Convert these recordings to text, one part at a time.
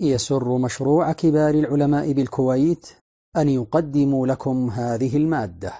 يسر مشروع كبار العلماء بالكويت أن يقدم لكم هذه المادة.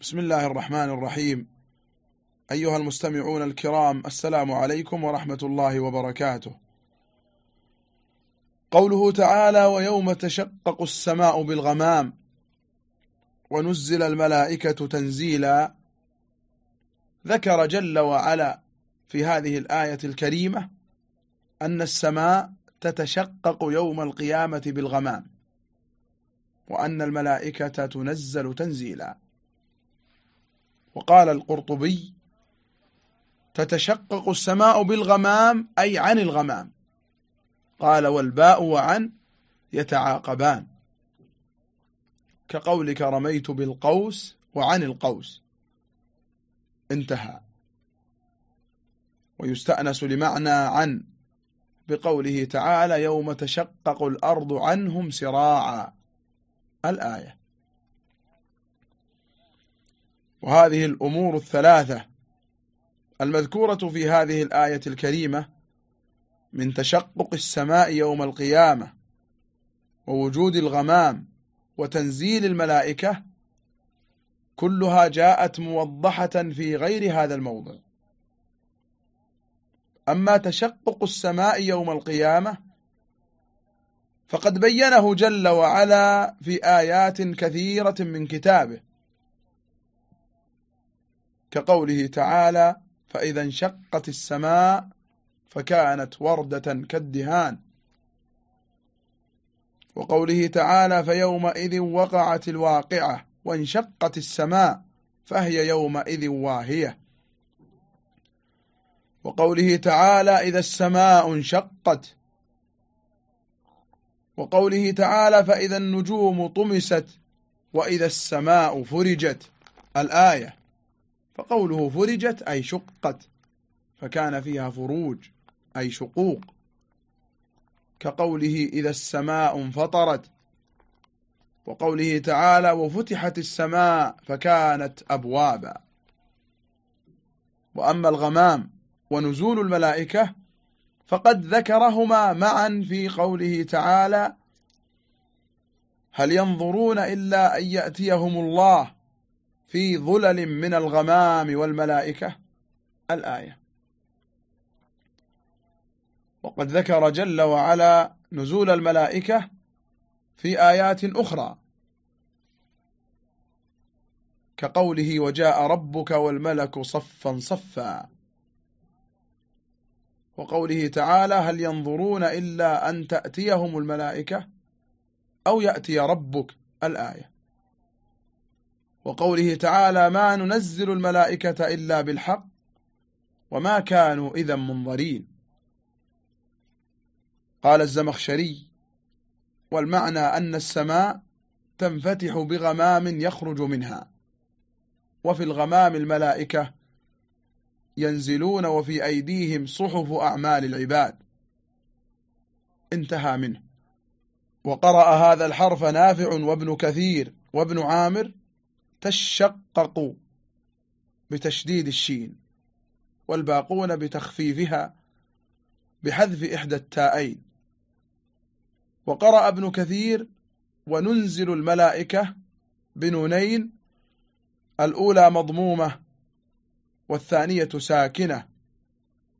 بسم الله الرحمن الرحيم. أيها المستمعون الكرام السلام عليكم ورحمة الله وبركاته. قوله تعالى ويوم تشقق السماء بالغمام ونزل الملائكة تنزيلا ذكر جل وعلا في هذه الآية الكريمة أن السماء تتشقق يوم القيامة بالغمام وأن الملائكة تنزل تنزيلا. وقال القرطبي تتشقق السماء بالغمام أي عن الغمام. قال والباء وعن يتعاقبان. كقولك رميت بالقوس وعن القوس. انتهى. ويستأنس لمعنى عن. بقوله تعالى يوم تشقق الأرض عنهم سراعا. الآية. وهذه الأمور الثلاثة. المذكورة في هذه الآية الكريمة من تشقق السماء يوم القيامة ووجود الغمام وتنزيل الملائكة كلها جاءت موضحة في غير هذا الموضع. أما تشقق السماء يوم القيامة فقد بينه جل وعلا في آيات كثيرة من كتابه كقوله تعالى فإذا انشقت السماء فكانت وردة كالدهان وقوله تعالى فيومئذ وقعت الواقعة وانشقت السماء فهي يومئذ واهية وقوله تعالى إذا السماء انشقت. وقوله تعالى فإذا النجوم طمست وإذا السماء فرجت. الآية. فقوله فرجت أي شقت. فكان فيها فروج أي شقوق. كقوله إذا السماء انفطرت. وقوله تعالى وفتحت السماء فكانت أبوابا. وأما الغمام ونزول الملائكة فقد ذكرهما معا في قوله تعالى هل ينظرون إلا أن يأتيهم الله في ظلل من الغمام والملائكة؟ الآية. وقد ذكر جل وعلا نزول الملائكة في آيات أخرى. كقوله وجاء ربك والملك صفا صفا. وقوله تعالى هل ينظرون إلا أن تأتيهم الملائكة أو يأتي ربك الآية. وقوله تعالى ما ننزل الملائكة إلا بالحق وما كانوا إذا منظرين. قال الزمخشري والمعنى أن السماء تنفتح بغمام يخرج منها وفي الغمام الملائكة ينزلون وفي أيديهم صحف أعمال العباد. انتهى منه. وقرأ هذا الحرف نافع وابن كثير وابن عامر تشقق بتشديد الشين والباقون بتخفيفها بحذف إحدى التائين. وقرأ ابن كثير وننزل الملائكة بنونين الأولى مضمومة والثانية ساكنة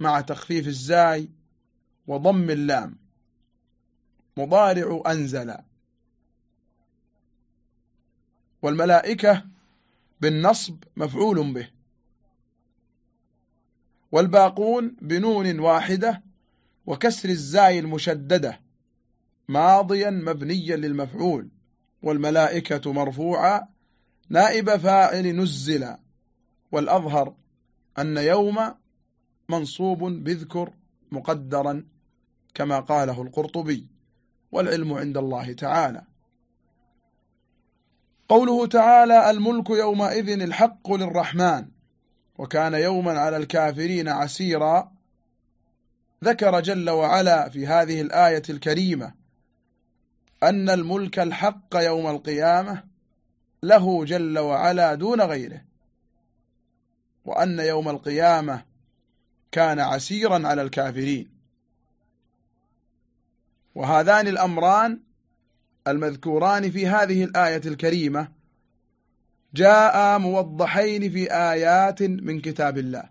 مع تخفيف الزاي وضم اللام. مضارع أنزل. والملائكة بالنصب مفعول به. والباقون بنون واحدة وكسر الزاي المشددة ماضيا مبنيا للمفعول. والملائكة مرفوعة. نائب فاعل نزل. والأظهر أن يوم منصوب بذكر مقدرا كما قاله القرطبي والعلم عند الله تعالى. قوله تعالى الملك يومئذ الحق للرحمن وكان يوما على الكافرين عسيرا ذكر جل وعلا في هذه الآية الكريمة أن الملك الحق يوم القيامة له جل وعلا دون غيره. وأن يوم القيامة كان عسيرا على الكافرين. وهذان الأمران المذكوران في هذه الآية الكريمة جاء موضحين في آيات من كتاب الله.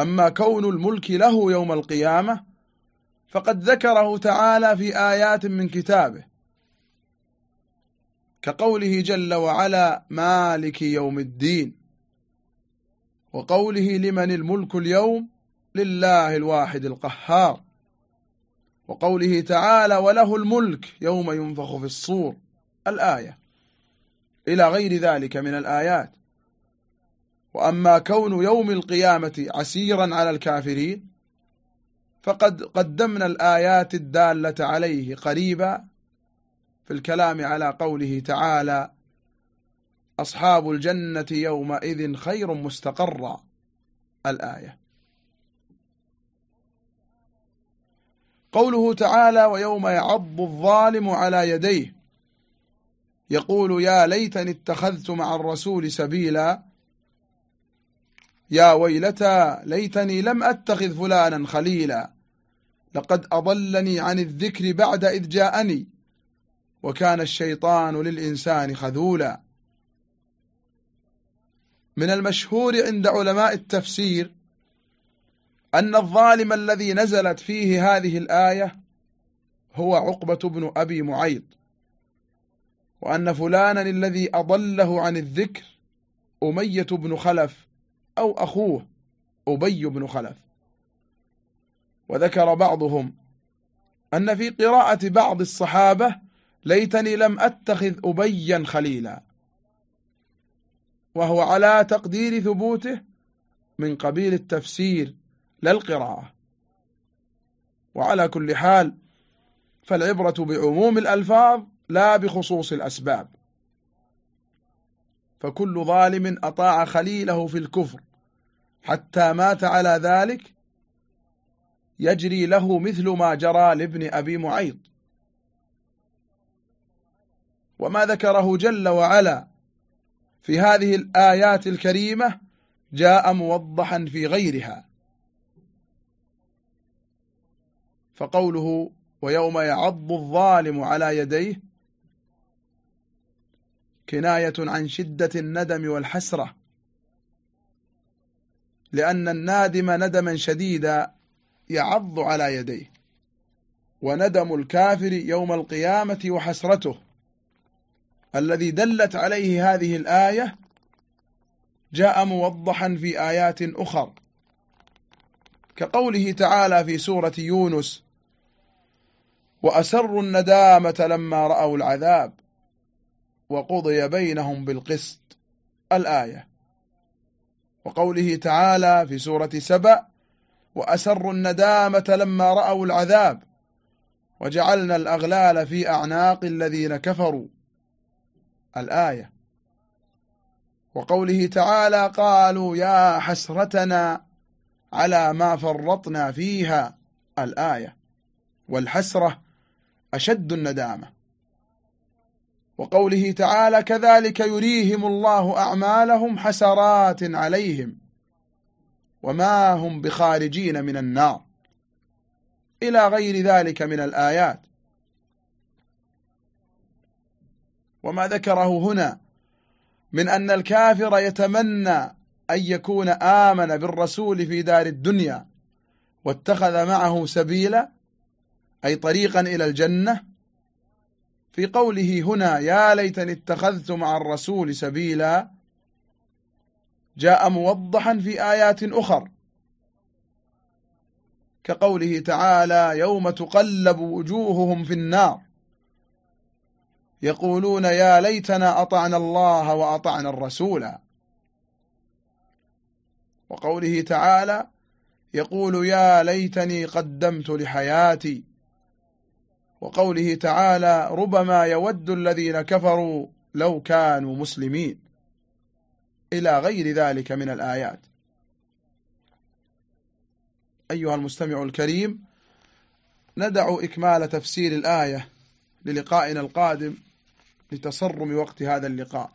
أما كون الملك له يوم القيامة فقد ذكره تعالى في آيات من كتابه كقوله جل وعلا مالك يوم الدين. وقوله لمن الملك اليوم لله الواحد القهار. وقوله تعالى وله الملك يوم ينفخ في الصور الآية. إلى غير ذلك من الآيات. وأما كون يوم القيامة عسيرا على الكافرين فقد قدمنا الآيات الدالة عليه قريبا في الكلام على قوله تعالى أصحاب الجنة يومئذ خير مستقرا الآية. قوله تعالى ويوم يعض الظالم على يديه. يقول يا ليتني اتخذت مع الرسول سبيلا. يا ويلتى ليتني لم أتخذ فلانا خليلا. لقد أضلني عن الذكر بعد إذ جاءني. وكان الشيطان للإنسان خذولا. من المشهور عند علماء التفسير أن الظالم الذي نزلت فيه هذه الآية هو عقبة بن أبي معيط وأن فلانا الذي أضله عن الذكر أمية بن خلف أو أخوه أبي بن خلف. وذكر بعضهم أن في قراءة بعض الصحابة ليتني لم أتخذ أبيا خليلا. وهو على تقدير ثبوته من قبيل التفسير لا القراءة. وعلى كل حال فالعبرة بعموم الألفاظ لا بخصوص الأسباب. فكل ظالم أطاع خليله في الكفر حتى مات على ذلك يجري له مثل ما جرى لابن أبي معيط. وما ذكره جل وعلا في هذه الآيات الكريمة جاء موضحا في غيرها. فقوله ويوم يعض الظالم على يديه كناية عن شدة الندم والحسرة لأن النادم ندما شديدا يعض على يديه وندم الكافر يوم القيامة وحسرته. الذي دلت عليه هذه الآية جاء موضحا في آيات أخر. كقوله تعالى في سورة يونس وأسروا الندامة لما رأوا العذاب وقضي بينهم بالقسط. الآية. وقوله تعالى في سورة سبأ وأسروا الندامة لما رأوا العذاب وجعلنا الأغلال في أعناق الذين كفروا. الآية. وقوله تعالى قالوا يا حسرتنا على ما فرطنا فيها الآية. والحسرة أشد الندامة. وقوله تعالى كذلك يريهم الله أعمالهم حسرات عليهم وما هم بخارجين من النار. إلى غير ذلك من الآيات. وما ذكره هنا من أن الكافر يتمنى أن يكون آمن بالرسول في دار الدنيا واتخذ معه سبيلا أي طريقا إلى الجنة. في قوله هنا يا ليتني اتخذت مع الرسول سبيلا جاء موضحا في آيات أخر. كقوله تعالى يوم تقلب وجوههم في النار. يقولون يا ليتنا أطعنا الله وأطعنا الرسول. وقوله تعالى يقول يا ليتني قدمت لحياتي. وقوله تعالى ربما يود الذين كفروا لو كانوا مسلمين. إلى غير ذلك من الآيات. أيها المستمع الكريم ندع إكمال تفسير الآية للقائنا القادم لتصرم وقت هذا اللقاء.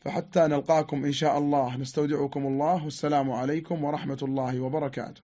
فحتى نلقاكم إن شاء الله نستودعكم الله والسلام عليكم ورحمة الله وبركاته.